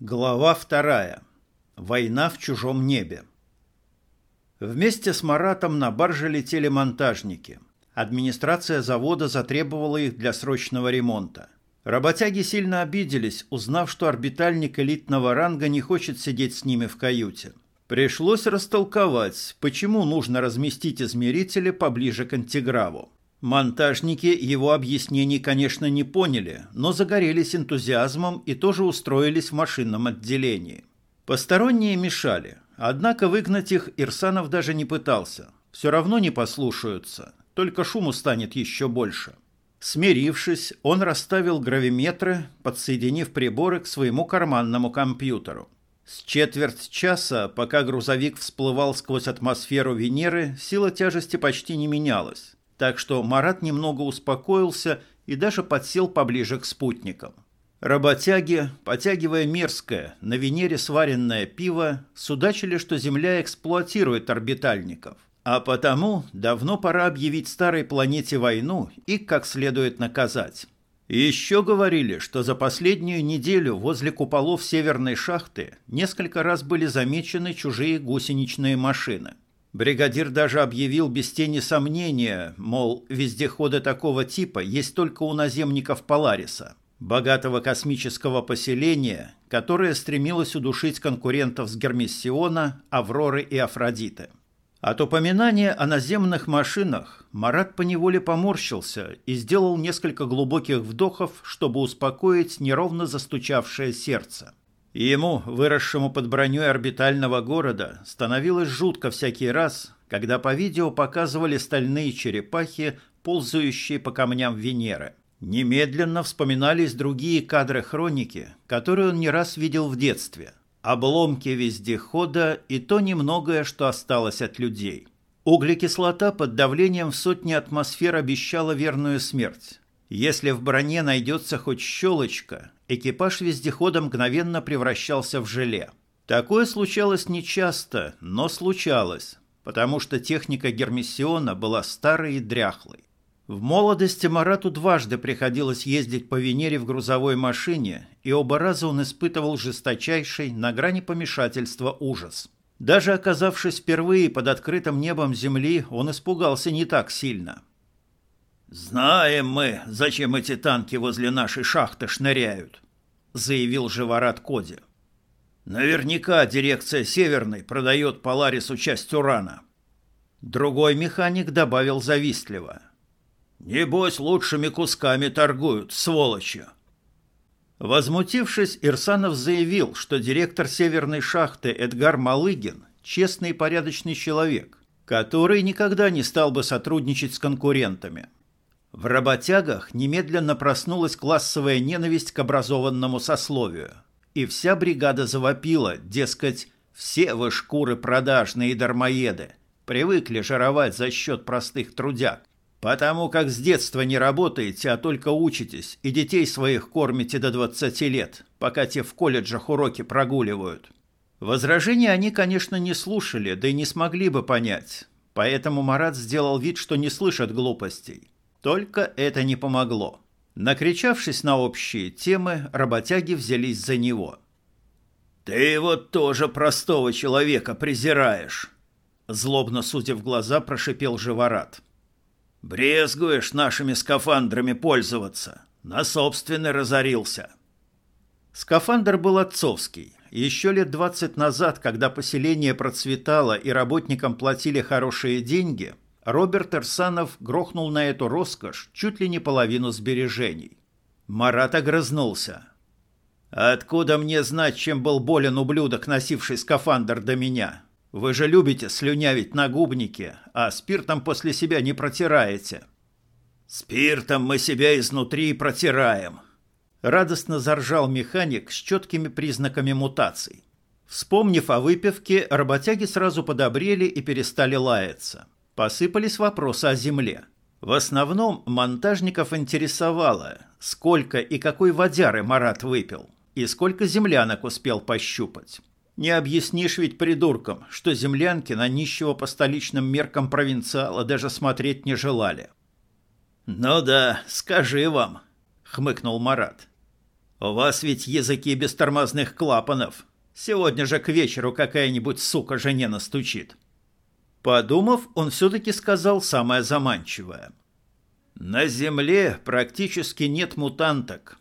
Глава вторая. Война в чужом небе. Вместе с Маратом на барже летели монтажники. Администрация завода затребовала их для срочного ремонта. Работяги сильно обиделись, узнав, что орбитальник элитного ранга не хочет сидеть с ними в каюте. Пришлось растолковать, почему нужно разместить измерители поближе к антиграву. Монтажники его объяснений, конечно, не поняли, но загорелись энтузиазмом и тоже устроились в машинном отделении. Посторонние мешали, однако выгнать их Ирсанов даже не пытался. Все равно не послушаются, только шуму станет еще больше. Смирившись, он расставил гравиметры, подсоединив приборы к своему карманному компьютеру. С четверть часа, пока грузовик всплывал сквозь атмосферу Венеры, сила тяжести почти не менялась так что Марат немного успокоился и даже подсел поближе к спутникам. Работяги, потягивая мерзкое, на Венере сваренное пиво, судачили, что Земля эксплуатирует орбитальников. А потому давно пора объявить старой планете войну и как следует наказать. Еще говорили, что за последнюю неделю возле куполов северной шахты несколько раз были замечены чужие гусеничные машины – Бригадир даже объявил без тени сомнения, мол, вездеходы такого типа есть только у наземников Полариса, богатого космического поселения, которое стремилось удушить конкурентов с Гермиссиона, Авроры и Афродиты. От упоминания о наземных машинах Марат поневоле поморщился и сделал несколько глубоких вдохов, чтобы успокоить неровно застучавшее сердце. И ему, выросшему под броней орбитального города, становилось жутко всякий раз, когда по видео показывали стальные черепахи, ползающие по камням Венеры. Немедленно вспоминались другие кадры хроники, которые он не раз видел в детстве. Обломки вездехода и то немногое, что осталось от людей. Углекислота под давлением в сотни атмосфер обещала верную смерть. Если в броне найдется хоть щелочка, экипаж вездехода мгновенно превращался в желе. Такое случалось нечасто, но случалось, потому что техника Гермиссиона была старой и дряхлой. В молодости Марату дважды приходилось ездить по Венере в грузовой машине, и оба раза он испытывал жесточайший, на грани помешательства, ужас. Даже оказавшись впервые под открытым небом Земли, он испугался не так сильно – «Знаем мы, зачем эти танки возле нашей шахты шныряют», — заявил Живорат Коди. «Наверняка дирекция Северной продает Поларису часть урана». Другой механик добавил завистливо. «Небось, лучшими кусками торгуют, сволочи». Возмутившись, Ирсанов заявил, что директор Северной шахты Эдгар Малыгин – честный и порядочный человек, который никогда не стал бы сотрудничать с конкурентами – в работягах немедленно проснулась классовая ненависть к образованному сословию. И вся бригада завопила, дескать, все вы шкуры продажные и дармоеды, привыкли жировать за счет простых трудяг, потому как с детства не работаете, а только учитесь, и детей своих кормите до 20 лет, пока те в колледжах уроки прогуливают. Возражения они, конечно, не слушали, да и не смогли бы понять, поэтому Марат сделал вид, что не слышит глупостей. Только это не помогло. Накричавшись на общие темы, работяги взялись за него. «Ты вот тоже простого человека презираешь!» Злобно судя в глаза, прошипел Живорат. «Брезгуешь нашими скафандрами пользоваться. На собственный разорился». Скафандр был отцовский. Еще лет двадцать назад, когда поселение процветало и работникам платили хорошие деньги – Роберт Эрсанов грохнул на эту роскошь чуть ли не половину сбережений. Марат огрызнулся. «Откуда мне знать, чем был болен ублюдок, носивший скафандр до меня? Вы же любите слюнявить на губнике, а спиртом после себя не протираете». «Спиртом мы себя изнутри протираем», — радостно заржал механик с четкими признаками мутаций. Вспомнив о выпивке, работяги сразу подобрели и перестали лаяться. Посыпались вопросы о земле. В основном монтажников интересовало, сколько и какой водяры Марат выпил, и сколько землянок успел пощупать. Не объяснишь ведь придуркам, что землянки на нищего по столичным меркам провинциала даже смотреть не желали. «Ну да, скажи вам», — хмыкнул Марат. У вас ведь языки без тормозных клапанов. Сегодня же к вечеру какая-нибудь сука жене настучит. Подумав, он все-таки сказал самое заманчивое. На Земле практически нет мутанток.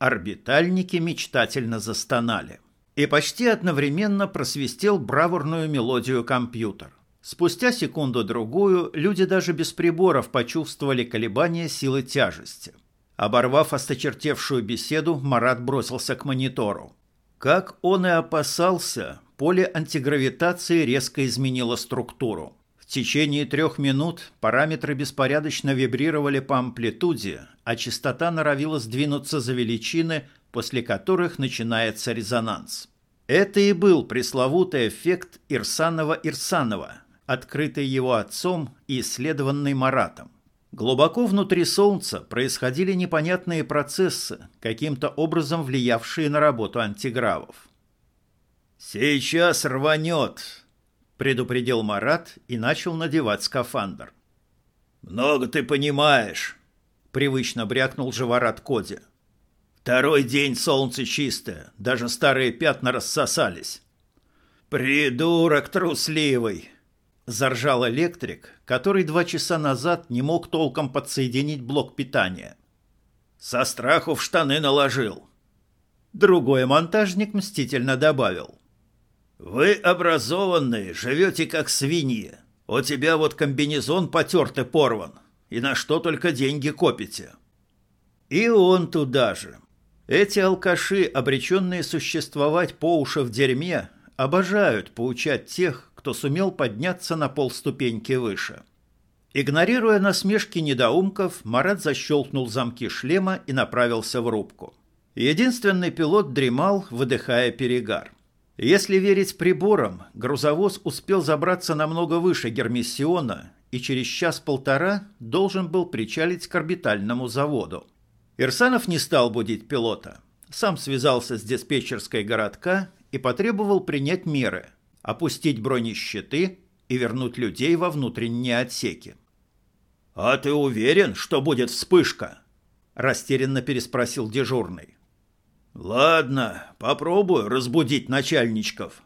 Орбитальники мечтательно застонали. И почти одновременно просвистел бравурную мелодию компьютер. Спустя секунду-другую люди даже без приборов почувствовали колебания силы тяжести. Оборвав осточертевшую беседу, Марат бросился к монитору. Как он и опасался, поле антигравитации резко изменило структуру. В течение трех минут параметры беспорядочно вибрировали по амплитуде, а частота норовила сдвинуться за величины, после которых начинается резонанс. Это и был пресловутый эффект Ирсанова-Ирсанова, открытый его отцом и исследованный Маратом. Глубоко внутри Солнца происходили непонятные процессы, каким-то образом влиявшие на работу антигравов. «Сейчас рванет», — предупредил Марат и начал надевать скафандр. «Много ты понимаешь», — привычно брякнул Живорат Коди. «Второй день солнце чистое, даже старые пятна рассосались». «Придурок трусливый!» Заржал электрик, который два часа назад не мог толком подсоединить блок питания. Со страху в штаны наложил. Другой монтажник мстительно добавил. «Вы образованные, живете как свиньи. У тебя вот комбинезон потертый порван. И на что только деньги копите?» И он туда же. Эти алкаши, обреченные существовать по уши в дерьме, обожают поучать тех, кто сумел подняться на полступеньки выше. Игнорируя насмешки недоумков, Марат защелкнул замки шлема и направился в рубку. Единственный пилот дремал, выдыхая перегар. Если верить приборам, грузовоз успел забраться намного выше Гермиссиона и через час-полтора должен был причалить к орбитальному заводу. Ирсанов не стал будить пилота. Сам связался с диспетчерской городка и потребовал принять меры – опустить бронещиты и вернуть людей во внутренние отсеки. «А ты уверен, что будет вспышка?» – растерянно переспросил дежурный. «Ладно, попробую разбудить начальничков».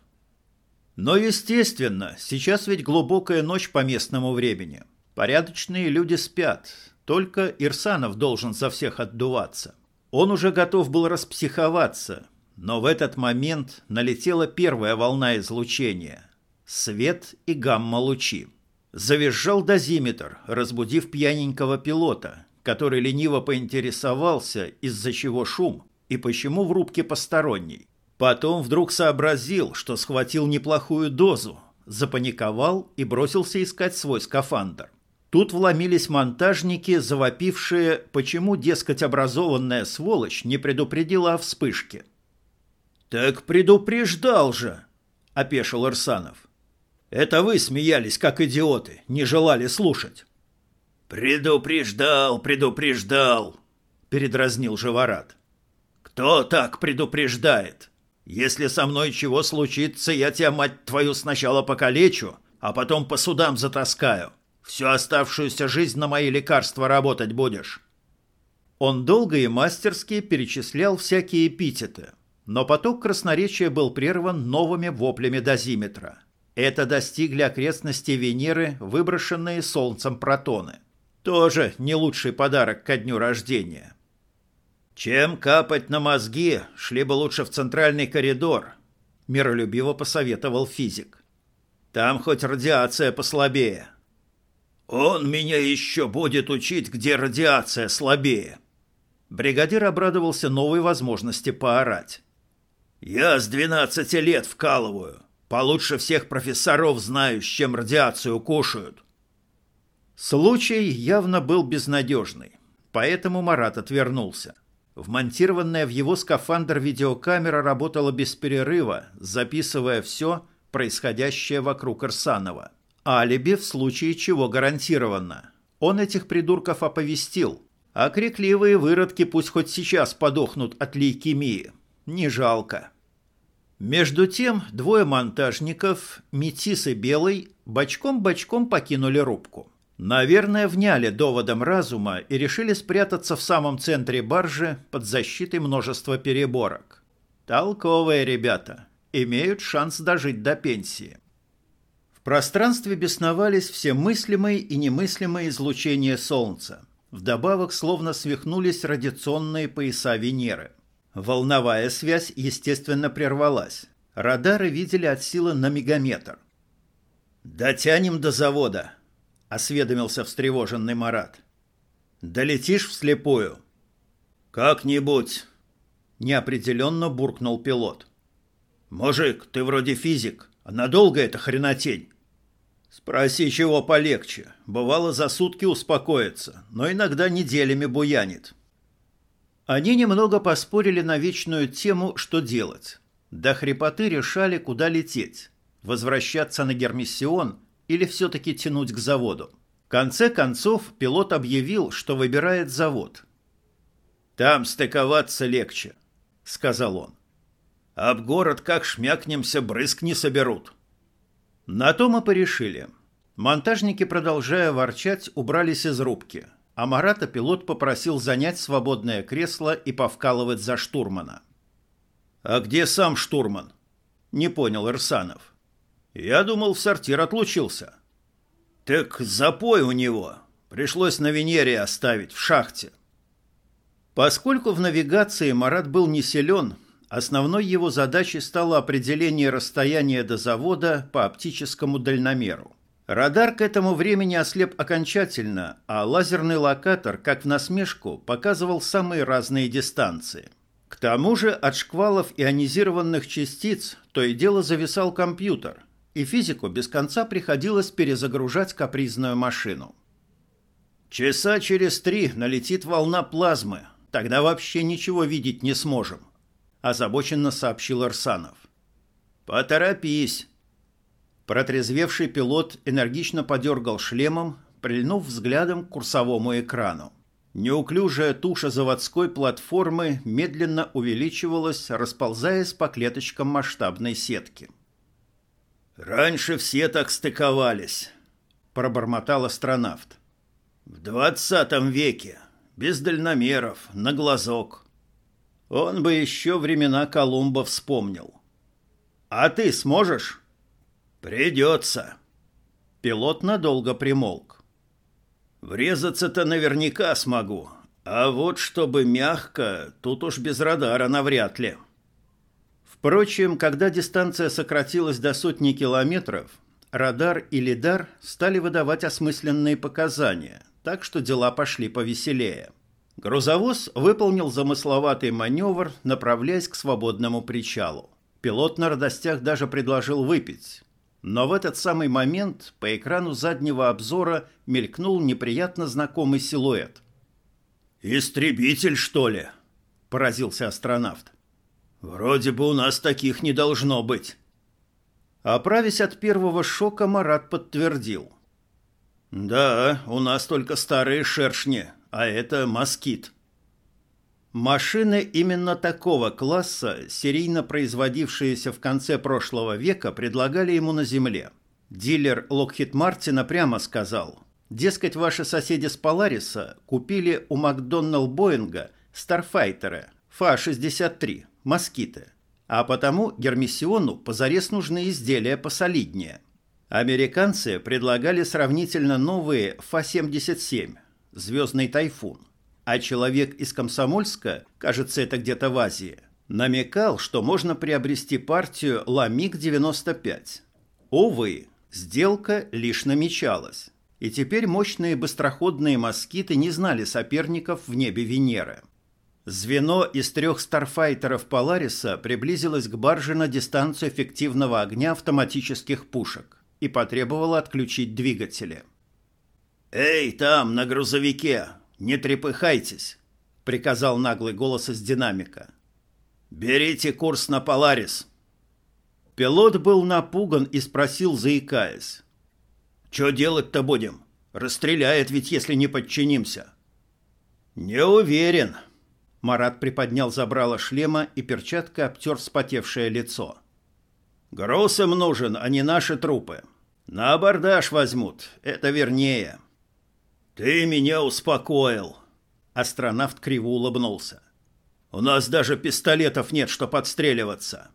Но, естественно, сейчас ведь глубокая ночь по местному времени. Порядочные люди спят, только Ирсанов должен за всех отдуваться. Он уже готов был распсиховаться, но в этот момент налетела первая волна излучения. Свет и гамма-лучи. Завизжал дозиметр, разбудив пьяненького пилота, который лениво поинтересовался, из-за чего шум и почему в рубке посторонний. Потом вдруг сообразил, что схватил неплохую дозу, запаниковал и бросился искать свой скафандр. Тут вломились монтажники, завопившие, почему, дескать, образованная сволочь не предупредила о вспышке – «Так предупреждал же!» – опешил Арсанов. «Это вы смеялись, как идиоты, не желали слушать». «Предупреждал, предупреждал!» – передразнил Живорат. «Кто так предупреждает? Если со мной чего случится, я тебя, мать твою, сначала покалечу, а потом по судам затаскаю. Всю оставшуюся жизнь на мои лекарства работать будешь». Он долго и мастерски перечислял всякие эпитеты – но поток красноречия был прерван новыми воплями дозиметра. Это достигли окрестности Венеры, выброшенные Солнцем протоны. Тоже не лучший подарок ко дню рождения. «Чем капать на мозги, шли бы лучше в центральный коридор», – миролюбиво посоветовал физик. «Там хоть радиация послабее». «Он меня еще будет учить, где радиация слабее». Бригадир обрадовался новой возможности поорать. «Я с двенадцати лет вкалываю. Получше всех профессоров знаю, с чем радиацию кушают». Случай явно был безнадежный, поэтому Марат отвернулся. Вмонтированная в его скафандр видеокамера работала без перерыва, записывая все, происходящее вокруг Арсанова. Алиби в случае чего гарантированно. Он этих придурков оповестил, а крикливые выродки пусть хоть сейчас подохнут от лейкемии. Не жалко. Между тем двое монтажников, Метис и Белый, бочком-бочком покинули рубку. Наверное, вняли доводом разума и решили спрятаться в самом центре баржи под защитой множества переборок. Толковые ребята, имеют шанс дожить до пенсии. В пространстве бесновались все мыслимые и немыслимые излучения Солнца. Вдобавок словно свихнулись радиационные пояса Венеры. Волновая связь, естественно, прервалась. Радары видели от силы на мегаметр. «Дотянем до завода», — осведомился встревоженный Марат. «Долетишь вслепую?» «Как-нибудь», — неопределенно буркнул пилот. «Мужик, ты вроде физик, а надолго это хренотень?» «Спроси, чего полегче. Бывало, за сутки успокоится, но иногда неделями буянит». Они немного поспорили на вечную тему, что делать. До хрипоты решали, куда лететь. Возвращаться на Гермиссион или все-таки тянуть к заводу. В конце концов, пилот объявил, что выбирает завод. «Там стыковаться легче», — сказал он. «Об город как шмякнемся, брызг не соберут». На то мы порешили. Монтажники, продолжая ворчать, убрались из рубки, а Марата пилот попросил занять свободное кресло и повкалывать за штурмана. «А где сам штурман?» — не понял Ирсанов. «Я думал, в сортир отлучился». «Так запой у него. Пришлось на Венере оставить, в шахте». Поскольку в навигации Марат был не силен, основной его задачей стало определение расстояния до завода по оптическому дальномеру. Радар к этому времени ослеп окончательно, а лазерный локатор, как в насмешку, показывал самые разные дистанции. К тому же от шквалов ионизированных частиц то и дело зависал компьютер, и физику без конца приходилось перезагружать капризную машину. «Часа через три налетит волна плазмы, тогда вообще ничего видеть не сможем», – озабоченно сообщил Арсанов. «Поторопись», Протрезвевший пилот энергично подергал шлемом, прильнув взглядом к курсовому экрану. Неуклюжая туша заводской платформы медленно увеличивалась, расползаясь по клеточкам масштабной сетки. «Раньше все так стыковались», — пробормотал астронавт. «В двадцатом веке, без дальномеров, на глазок. Он бы еще времена Колумба вспомнил. А ты сможешь?» «Придется». Пилот надолго примолк. «Врезаться-то наверняка смогу, а вот чтобы мягко, тут уж без радара навряд ли». Впрочем, когда дистанция сократилась до сотни километров, радар и лидар стали выдавать осмысленные показания, так что дела пошли повеселее. Грузовоз выполнил замысловатый маневр, направляясь к свободному причалу. Пилот на радостях даже предложил выпить, но в этот самый момент по экрану заднего обзора мелькнул неприятно знакомый силуэт. «Истребитель, что ли?» – поразился астронавт. «Вроде бы у нас таких не должно быть». Оправясь от первого шока, Марат подтвердил. «Да, у нас только старые шершни, а это москит». Машины именно такого класса, серийно производившиеся в конце прошлого века, предлагали ему на земле. Дилер Локхит Мартина прямо сказал, дескать, ваши соседи с Полариса купили у Макдоналл Боинга Старфайтеры Фа-63, москиты, а потому Гермиссиону позарез нужны изделия посолиднее. Американцы предлагали сравнительно новые Фа-77, звездный тайфун – а человек из Комсомольска, кажется, это где-то в Азии, намекал, что можно приобрести партию Ламик-95. Увы, сделка лишь намечалась. И теперь мощные быстроходные москиты не знали соперников в небе Венеры. Звено из трех старфайтеров Полариса приблизилось к барже на дистанцию эффективного огня автоматических пушек и потребовало отключить двигатели. «Эй, там, на грузовике! «Не трепыхайтесь», — приказал наглый голос из динамика. «Берите курс на Поларис». Пилот был напуган и спросил, заикаясь. «Че делать-то будем? Расстреляет ведь, если не подчинимся». «Не уверен». Марат приподнял забрало шлема и перчаткой обтер вспотевшее лицо. «Груз им нужен, а не наши трупы. На абордаж возьмут, это вернее». «Ты меня успокоил!» Астронавт криво улыбнулся. «У нас даже пистолетов нет, что подстреливаться!»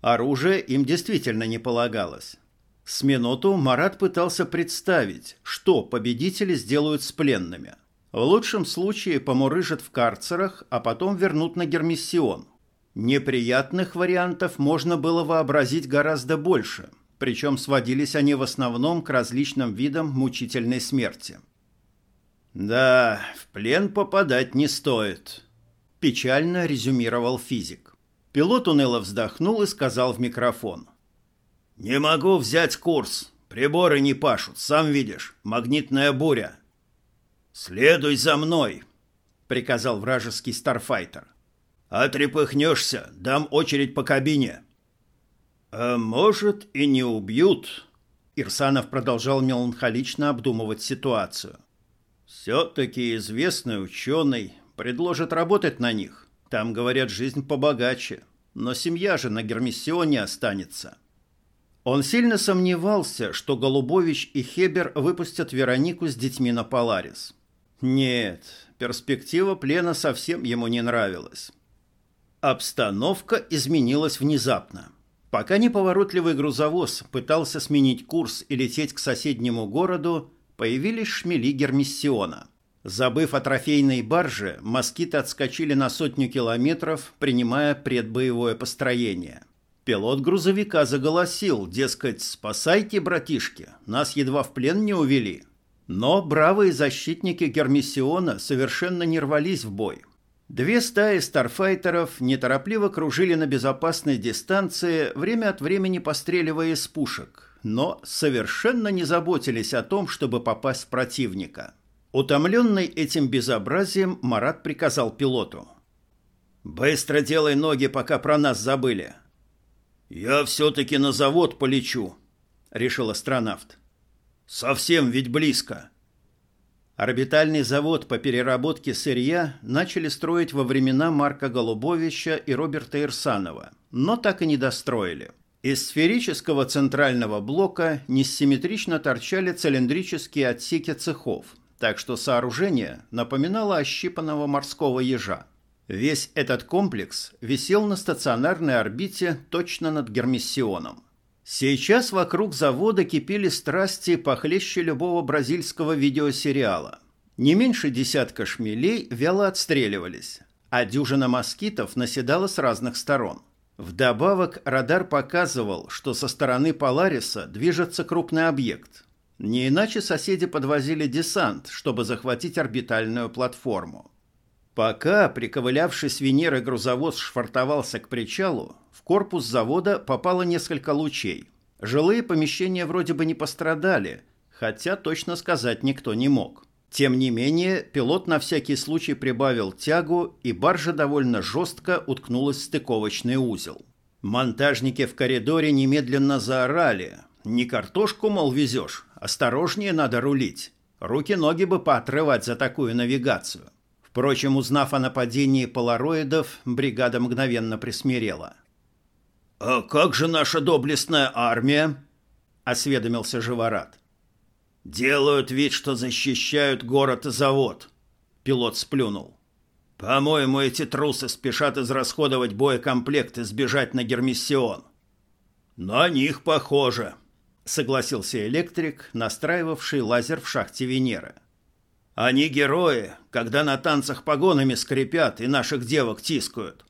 Оружие им действительно не полагалось. С минуту Марат пытался представить, что победители сделают с пленными. В лучшем случае помурыжат в карцерах, а потом вернут на Гермиссион. Неприятных вариантов можно было вообразить гораздо больше, причем сводились они в основном к различным видам мучительной смерти. «Да, в плен попадать не стоит», – печально резюмировал физик. Пилот уныло вздохнул и сказал в микрофон. «Не могу взять курс. Приборы не пашут, сам видишь. Магнитная буря». «Следуй за мной», — приказал вражеский старфайтер. «А трепыхнешься, дам очередь по кабине». «А может, и не убьют», — Ирсанов продолжал меланхолично обдумывать ситуацию. «Все-таки известный ученый предложит работать на них. Там, говорят, жизнь побогаче. Но семья же на Гермиссионе останется». Он сильно сомневался, что Голубович и Хебер выпустят Веронику с детьми на Поларис. Нет, перспектива плена совсем ему не нравилась. Обстановка изменилась внезапно. Пока неповоротливый грузовоз пытался сменить курс и лететь к соседнему городу, появились шмели Гермиссиона. Забыв о трофейной барже, москиты отскочили на сотню километров, принимая предбоевое построение – Пилот грузовика заголосил, дескать, «Спасайте, братишки, нас едва в плен не увели». Но бравые защитники Гермиссиона совершенно не рвались в бой. Две стаи старфайтеров неторопливо кружили на безопасной дистанции, время от времени постреливая из пушек, но совершенно не заботились о том, чтобы попасть в противника. Утомленный этим безобразием, Марат приказал пилоту. «Быстро делай ноги, пока про нас забыли. «Я все-таки на завод полечу», — решил астронавт. «Совсем ведь близко». Орбитальный завод по переработке сырья начали строить во времена Марка Голубовича и Роберта Ирсанова, но так и не достроили. Из сферического центрального блока несимметрично торчали цилиндрические отсеки цехов, так что сооружение напоминало ощипанного морского ежа. Весь этот комплекс висел на стационарной орбите точно над Гермиссионом. Сейчас вокруг завода кипели страсти похлеще любого бразильского видеосериала. Не меньше десятка шмелей вяло отстреливались, а дюжина москитов наседала с разных сторон. Вдобавок радар показывал, что со стороны Полариса движется крупный объект. Не иначе соседи подвозили десант, чтобы захватить орбитальную платформу. Пока приковылявший с Венеры грузовоз швартовался к причалу, в корпус завода попало несколько лучей. Жилые помещения вроде бы не пострадали, хотя точно сказать никто не мог. Тем не менее, пилот на всякий случай прибавил тягу, и баржа довольно жестко уткнулась в стыковочный узел. Монтажники в коридоре немедленно заорали. «Не картошку, мол, везешь, осторожнее надо рулить. Руки-ноги бы поотрывать за такую навигацию». Впрочем, узнав о нападении полароидов, бригада мгновенно присмирела. «А как же наша доблестная армия?» — осведомился Живорат. «Делают вид, что защищают город и завод», — пилот сплюнул. «По-моему, эти трусы спешат израсходовать боекомплект и сбежать на Гермиссион». «На них похоже», — согласился электрик, настраивавший лазер в шахте Венеры. Они герои, когда на танцах погонами скрипят и наших девок тискают.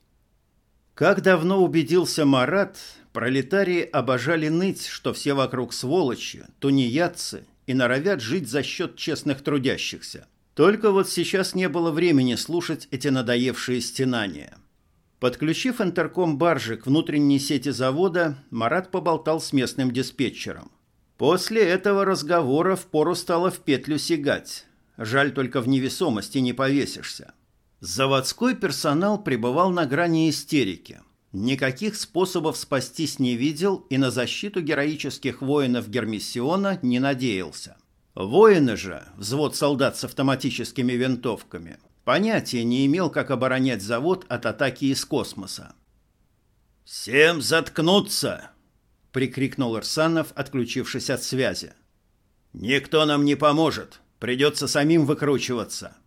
Как давно убедился Марат, пролетарии обожали ныть, что все вокруг сволочи, тунеядцы и норовят жить за счет честных трудящихся. Только вот сейчас не было времени слушать эти надоевшие стенания. Подключив интерком баржи к внутренней сети завода, Марат поболтал с местным диспетчером. После этого разговора впору стало в петлю сигать. Жаль, только в невесомости не повесишься. Заводской персонал пребывал на грани истерики. Никаких способов спастись не видел и на защиту героических воинов Гермиссиона не надеялся. Воины же, взвод солдат с автоматическими винтовками, понятия не имел, как оборонять завод от атаки из космоса. «Всем заткнуться!» — прикрикнул Ирсанов, отключившись от связи. «Никто нам не поможет. Придется самим выкручиваться».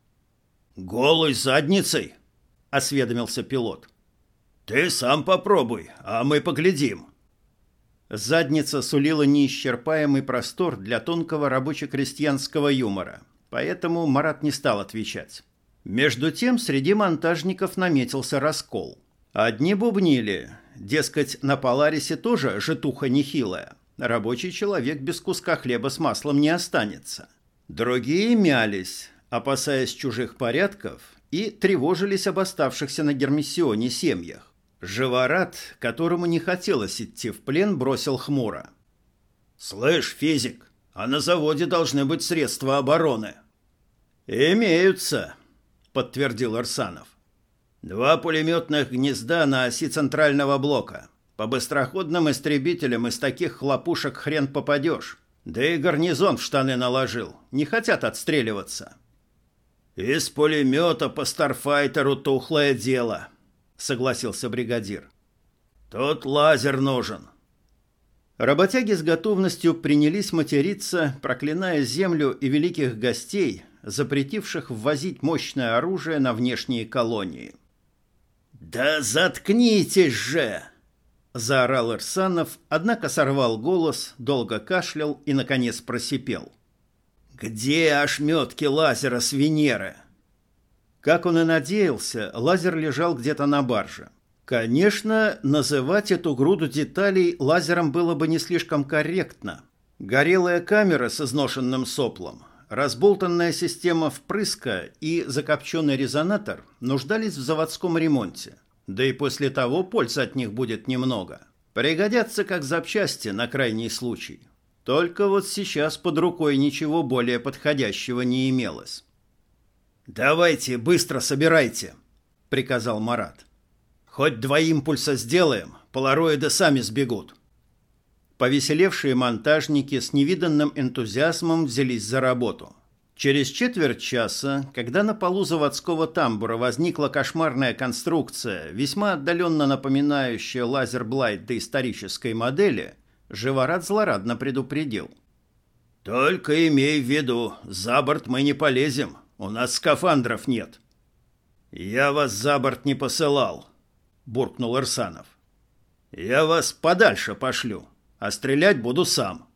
«Голой задницей?» — осведомился пилот. «Ты сам попробуй, а мы поглядим». Задница сулила неисчерпаемый простор для тонкого рабоче-крестьянского юмора, поэтому Марат не стал отвечать. Между тем среди монтажников наметился раскол. Одни бубнили, дескать, на Поларисе тоже житуха нехилая. Рабочий человек без куска хлеба с маслом не останется. Другие мялись, опасаясь чужих порядков, и тревожились об оставшихся на Гермиссионе семьях. Живорат, которому не хотелось идти в плен, бросил хмуро. «Слышь, физик, а на заводе должны быть средства обороны». «Имеются», подтвердил Арсанов. Два пулеметных гнезда на оси центрального блока. По быстроходным истребителям из таких хлопушек хрен попадешь. Да и гарнизон в штаны наложил. Не хотят отстреливаться. Из пулемета по старфайтеру тухлое дело, согласился бригадир. Тут лазер нужен. Работяги с готовностью принялись материться, проклиная землю и великих гостей, запретивших ввозить мощное оружие на внешние колонии. «Да заткнитесь же!» – заорал Ирсанов, однако сорвал голос, долго кашлял и, наконец, просипел. «Где ошметки лазера с Венеры?» Как он и надеялся, лазер лежал где-то на барже. Конечно, называть эту груду деталей лазером было бы не слишком корректно. Горелая камера с изношенным соплом разболтанная система впрыска и закопченный резонатор нуждались в заводском ремонте. Да и после того пользы от них будет немного. Пригодятся как запчасти на крайний случай. Только вот сейчас под рукой ничего более подходящего не имелось. «Давайте, быстро собирайте», — приказал Марат. «Хоть два импульса сделаем, полароиды сами сбегут». Повеселевшие монтажники с невиданным энтузиазмом взялись за работу. Через четверть часа, когда на полу заводского тамбура возникла кошмарная конструкция, весьма отдаленно напоминающая лазер-блайт доисторической модели, Живорад злорадно предупредил. «Только имей в виду, за борт мы не полезем, у нас скафандров нет». «Я вас за борт не посылал», — буркнул Ирсанов. «Я вас подальше пошлю», а стрелять буду сам.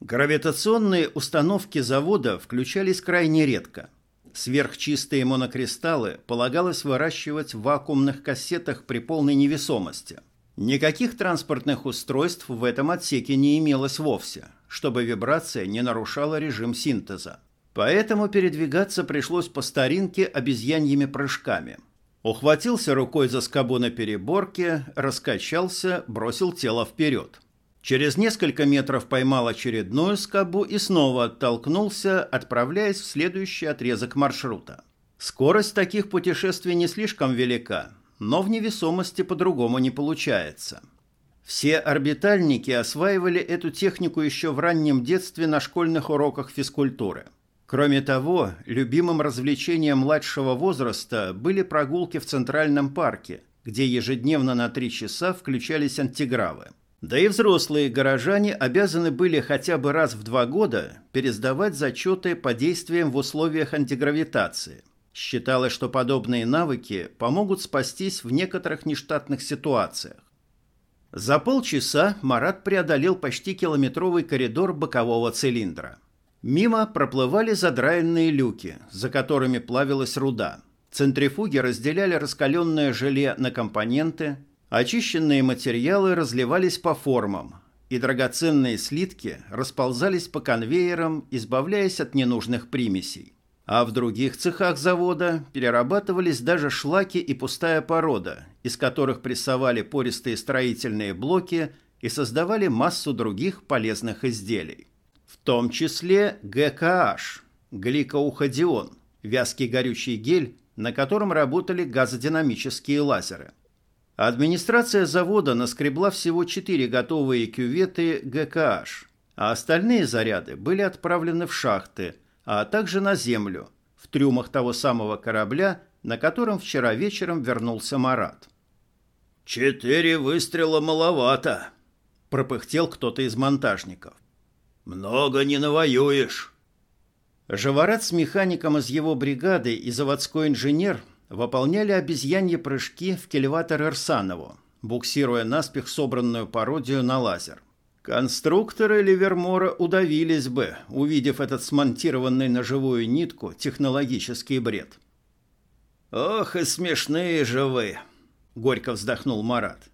Гравитационные установки завода включались крайне редко. Сверхчистые монокристаллы полагалось выращивать в вакуумных кассетах при полной невесомости. Никаких транспортных устройств в этом отсеке не имелось вовсе, чтобы вибрация не нарушала режим синтеза. Поэтому передвигаться пришлось по старинке обезьяньими прыжками – Ухватился рукой за скобу на переборке, раскачался, бросил тело вперед. Через несколько метров поймал очередную скобу и снова оттолкнулся, отправляясь в следующий отрезок маршрута. Скорость таких путешествий не слишком велика, но в невесомости по-другому не получается. Все орбитальники осваивали эту технику еще в раннем детстве на школьных уроках физкультуры – Кроме того, любимым развлечением младшего возраста были прогулки в Центральном парке, где ежедневно на три часа включались антигравы. Да и взрослые горожане обязаны были хотя бы раз в два года пересдавать зачеты по действиям в условиях антигравитации. Считалось, что подобные навыки помогут спастись в некоторых нештатных ситуациях. За полчаса Марат преодолел почти километровый коридор бокового цилиндра – Мимо проплывали задраенные люки, за которыми плавилась руда. Центрифуги разделяли раскаленное желе на компоненты, очищенные материалы разливались по формам, и драгоценные слитки расползались по конвейерам, избавляясь от ненужных примесей. А в других цехах завода перерабатывались даже шлаки и пустая порода, из которых прессовали пористые строительные блоки и создавали массу других полезных изделий том числе ГКH – гликоуходион, вязкий горючий гель, на котором работали газодинамические лазеры. Администрация завода наскребла всего 4 готовые кюветы ГКH, а остальные заряды были отправлены в шахты, а также на землю, в трюмах того самого корабля, на котором вчера вечером вернулся Марат. «Четыре выстрела маловато», – пропыхтел кто-то из монтажников. Много не навоюешь. Живорат с механиком из его бригады и заводской инженер выполняли обезьяньи прыжки в кельватор Ирсанову, буксируя наспех собранную пародию на лазер. Конструкторы Ливермора удавились бы, увидев этот смонтированный на живую нитку технологический бред. «Ох и смешные же вы!» — горько вздохнул Марат.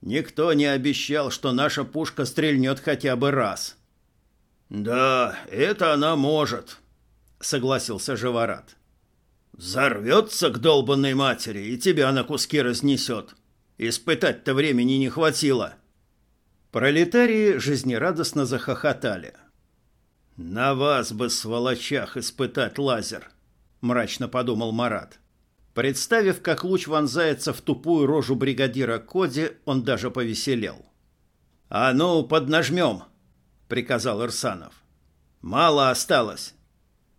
«Никто не обещал, что наша пушка стрельнет хотя бы раз». «Да, это она может», — согласился Живорат. «Взорвется к долбанной матери и тебя на куски разнесет. Испытать-то времени не хватило». Пролетарии жизнерадостно захохотали. «На вас бы, сволочах, испытать лазер!» — мрачно подумал Марат. Представив, как луч вонзается в тупую рожу бригадира Коди, он даже повеселел. «А ну, поднажмем!» — приказал Ирсанов. «Мало осталось».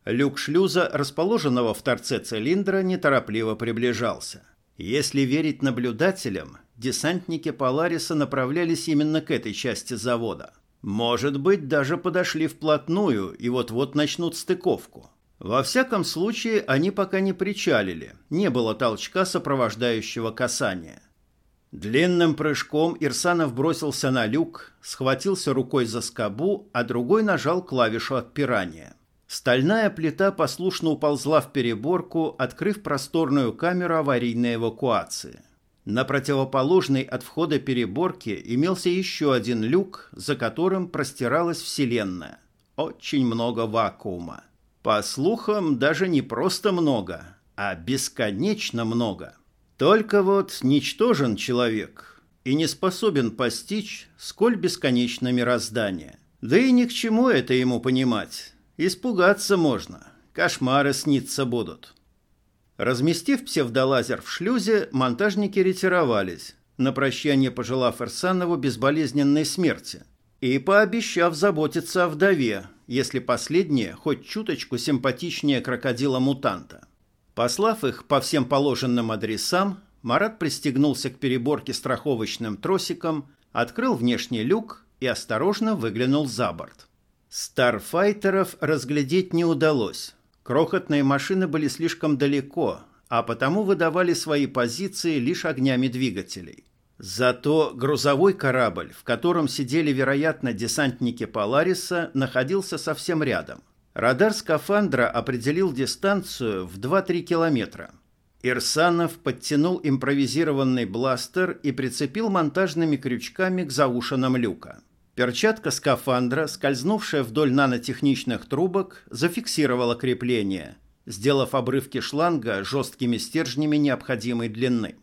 Люк шлюза, расположенного в торце цилиндра, неторопливо приближался. Если верить наблюдателям, десантники Полариса направлялись именно к этой части завода. Может быть, даже подошли вплотную и вот-вот начнут стыковку. Во всяком случае, они пока не причалили, не было толчка, сопровождающего касания. Длинным прыжком Ирсанов бросился на люк, схватился рукой за скобу, а другой нажал клавишу отпирания. Стальная плита послушно уползла в переборку, открыв просторную камеру аварийной эвакуации. На противоположной от входа переборке имелся еще один люк, за которым простиралась Вселенная. Очень много вакуума. По слухам, даже не просто много, а бесконечно много. Только вот ничтожен человек и не способен постичь, сколь бесконечно мироздание. Да и ни к чему это ему понимать. Испугаться можно. Кошмары сниться будут. Разместив псевдолазер в шлюзе, монтажники ретировались, на прощание пожелав Эрсанову безболезненной смерти и пообещав заботиться о вдове, если последняя хоть чуточку симпатичнее крокодила-мутанта. Послав их по всем положенным адресам, Марат пристегнулся к переборке страховочным тросиком, открыл внешний люк и осторожно выглянул за борт. Старфайтеров разглядеть не удалось. Крохотные машины были слишком далеко, а потому выдавали свои позиции лишь огнями двигателей. Зато грузовой корабль, в котором сидели, вероятно, десантники Полариса, находился совсем рядом. Радар скафандра определил дистанцию в 2-3 километра. Ирсанов подтянул импровизированный бластер и прицепил монтажными крючками к заушинам люка. Перчатка скафандра, скользнувшая вдоль нанотехничных трубок, зафиксировала крепление, сделав обрывки шланга жесткими стержнями необходимой длины.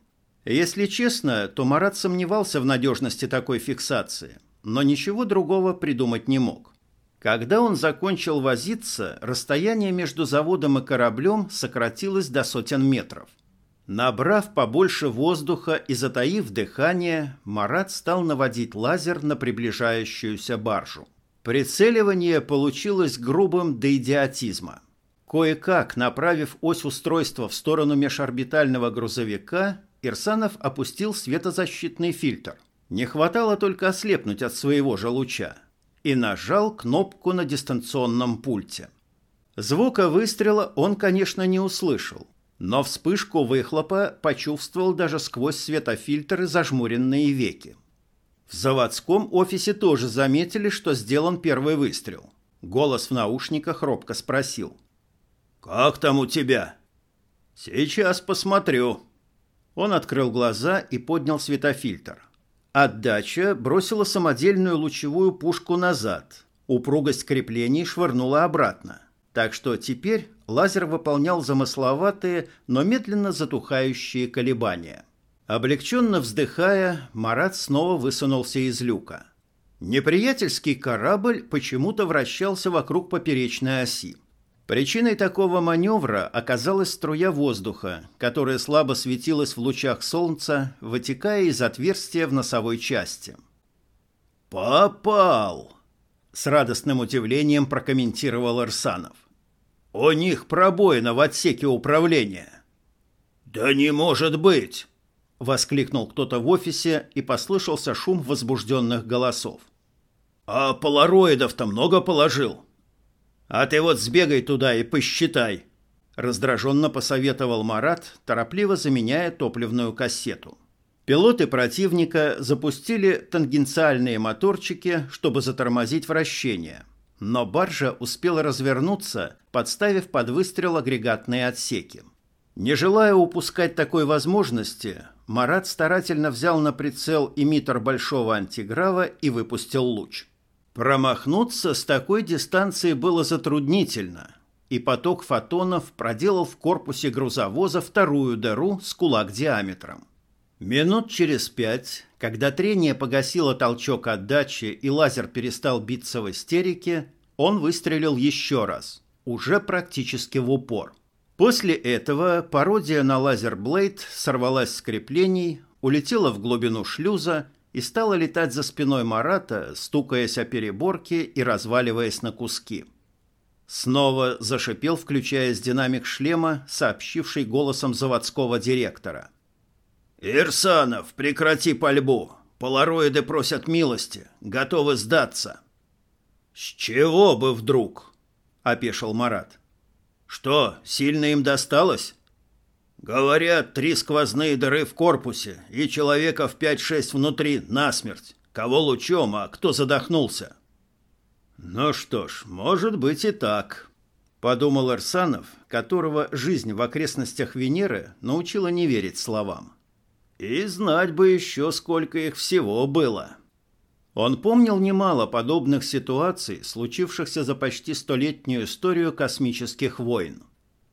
Если честно, то Марат сомневался в надежности такой фиксации, но ничего другого придумать не мог. Когда он закончил возиться, расстояние между заводом и кораблем сократилось до сотен метров. Набрав побольше воздуха и затаив дыхание, Марат стал наводить лазер на приближающуюся баржу. Прицеливание получилось грубым до идиотизма. Кое-как, направив ось устройства в сторону межорбитального грузовика, Ирсанов опустил светозащитный фильтр. Не хватало только ослепнуть от своего же луча. И нажал кнопку на дистанционном пульте. Звука выстрела он, конечно, не услышал но вспышку выхлопа почувствовал даже сквозь светофильтр и зажмуренные веки. В заводском офисе тоже заметили, что сделан первый выстрел. Голос в наушниках робко спросил. «Как там у тебя?» «Сейчас посмотрю». Он открыл глаза и поднял светофильтр. Отдача бросила самодельную лучевую пушку назад. Упругость креплений швырнула обратно. Так что теперь лазер выполнял замысловатые, но медленно затухающие колебания. Облегченно вздыхая, Марат снова высунулся из люка. Неприятельский корабль почему-то вращался вокруг поперечной оси. Причиной такого маневра оказалась струя воздуха, которая слабо светилась в лучах солнца, вытекая из отверстия в носовой части. «Попал!» — с радостным удивлением прокомментировал Арсанов. У них пробоина в отсеке управления. Да не может быть, воскликнул кто-то в офисе и послышался шум возбужденных голосов. А полароидов-то много положил? «А ты вот сбегай туда и посчитай», — раздраженно посоветовал Марат, торопливо заменяя топливную кассету. Пилоты противника запустили тангенциальные моторчики, чтобы затормозить вращение. Но баржа успела развернуться, подставив под выстрел агрегатные отсеки. Не желая упускать такой возможности, Марат старательно взял на прицел эмиттер большого антиграва и выпустил луч. Промахнуться с такой дистанции было затруднительно, и поток фотонов проделал в корпусе грузовоза вторую дыру с кулак диаметром. Минут через пять, когда трение погасило толчок отдачи и лазер перестал биться в истерике, он выстрелил еще раз, уже практически в упор. После этого пародия на лазер-блейд сорвалась с креплений, улетела в глубину шлюза и стала летать за спиной Марата, стукаясь о переборки и разваливаясь на куски. Снова зашипел, включаясь динамик шлема, сообщивший голосом заводского директора. «Ирсанов, прекрати пальбу! Полароиды просят милости, готовы сдаться!» «С чего бы вдруг?» — опешил Марат. «Что, сильно им досталось?» Говорят, три сквозные дыры в корпусе и человека в пять-шесть внутри насмерть. Кого лучом, а кто задохнулся. Ну что ж, может быть и так, подумал Арсанов, которого жизнь в окрестностях Венеры научила не верить словам. И знать бы еще, сколько их всего было. Он помнил немало подобных ситуаций, случившихся за почти столетнюю историю космических войн.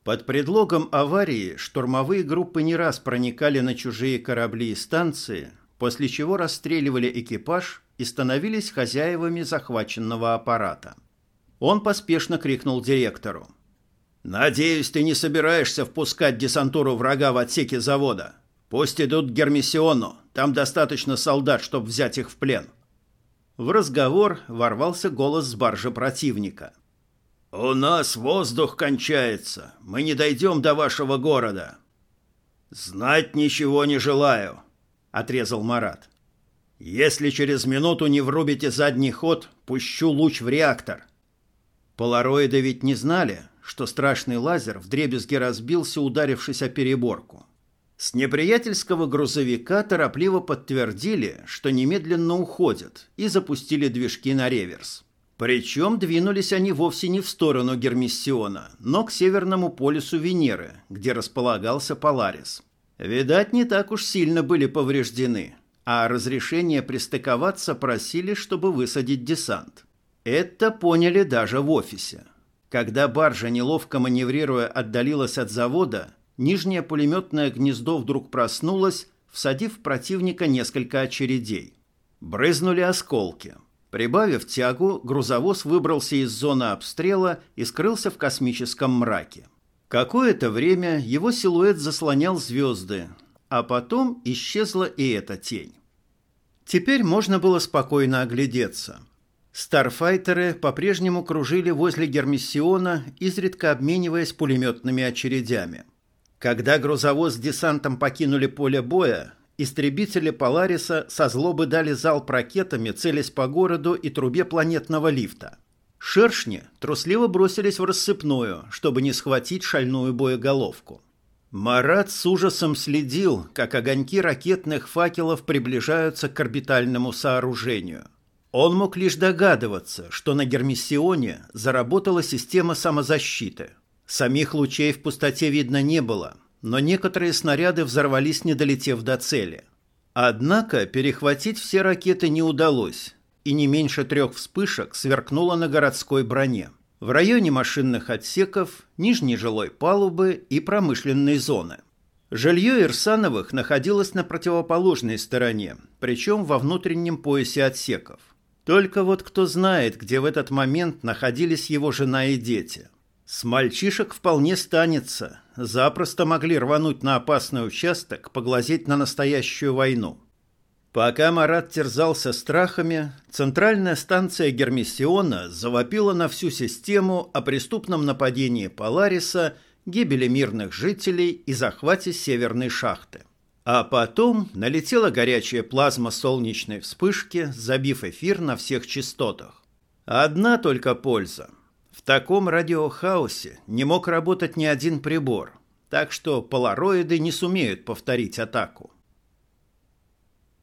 Под предлогом аварии штурмовые группы не раз проникали на чужие корабли и станции, после чего расстреливали экипаж и становились хозяевами захваченного аппарата. Он поспешно крикнул директору. «Надеюсь, ты не собираешься впускать десантуру врага в отсеке завода. Пусть идут к Гермисиону, там достаточно солдат, чтобы взять их в плен». В разговор ворвался голос с баржи противника – «У нас воздух кончается. Мы не дойдем до вашего города». «Знать ничего не желаю», — отрезал Марат. «Если через минуту не врубите задний ход, пущу луч в реактор». Полароиды ведь не знали, что страшный лазер вдребезги разбился, ударившись о переборку. С неприятельского грузовика торопливо подтвердили, что немедленно уходят, и запустили движки на реверс. Причем двинулись они вовсе не в сторону Гермиссиона, но к северному полюсу Венеры, где располагался Поларис. Видать, не так уж сильно были повреждены, а разрешение пристыковаться просили, чтобы высадить десант. Это поняли даже в офисе. Когда баржа, неловко маневрируя, отдалилась от завода, нижнее пулеметное гнездо вдруг проснулось, всадив противника несколько очередей. Брызнули осколки – Прибавив тягу, грузовоз выбрался из зоны обстрела и скрылся в космическом мраке. Какое-то время его силуэт заслонял звезды, а потом исчезла и эта тень. Теперь можно было спокойно оглядеться. Старфайтеры по-прежнему кружили возле Гермиссиона, изредка обмениваясь пулеметными очередями. Когда грузовоз с десантом покинули поле боя, Истребители Полариса со злобы дали залп ракетами, целясь по городу и трубе планетного лифта. Шершни трусливо бросились в рассыпную, чтобы не схватить шальную боеголовку. Марат с ужасом следил, как огоньки ракетных факелов приближаются к орбитальному сооружению. Он мог лишь догадываться, что на Гермиссионе заработала система самозащиты. Самих лучей в пустоте видно не было – но некоторые снаряды взорвались, не долетев до цели. Однако перехватить все ракеты не удалось, и не меньше трех вспышек сверкнуло на городской броне. В районе машинных отсеков, нижней жилой палубы и промышленной зоны. Жилье Ирсановых находилось на противоположной стороне, причем во внутреннем поясе отсеков. Только вот кто знает, где в этот момент находились его жена и дети. С мальчишек вполне станется. Запросто могли рвануть на опасный участок, поглазеть на настоящую войну. Пока Марат терзался страхами, центральная станция Гермиссиона завопила на всю систему о преступном нападении Полариса, гибели мирных жителей и захвате северной шахты. А потом налетела горячая плазма солнечной вспышки, забив эфир на всех частотах. Одна только польза – В таком радиохаосе не мог работать ни один прибор, так что полароиды не сумеют повторить атаку.